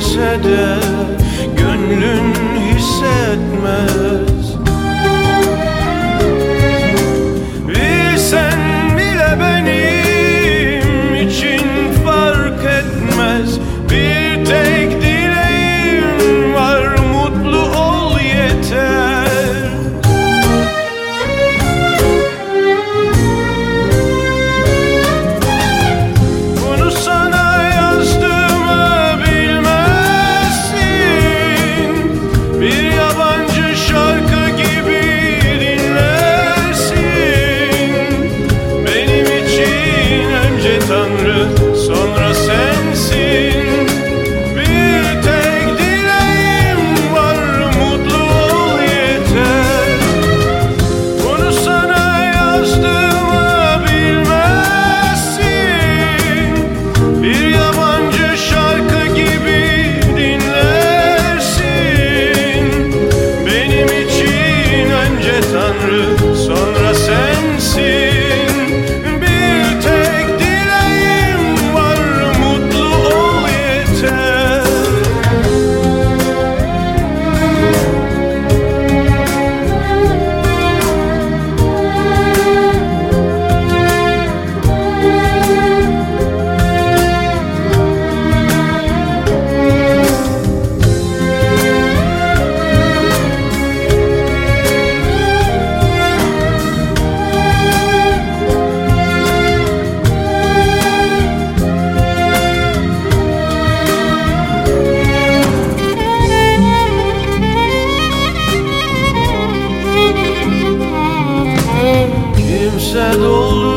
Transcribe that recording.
söylese de Gönlün hissetmez doldu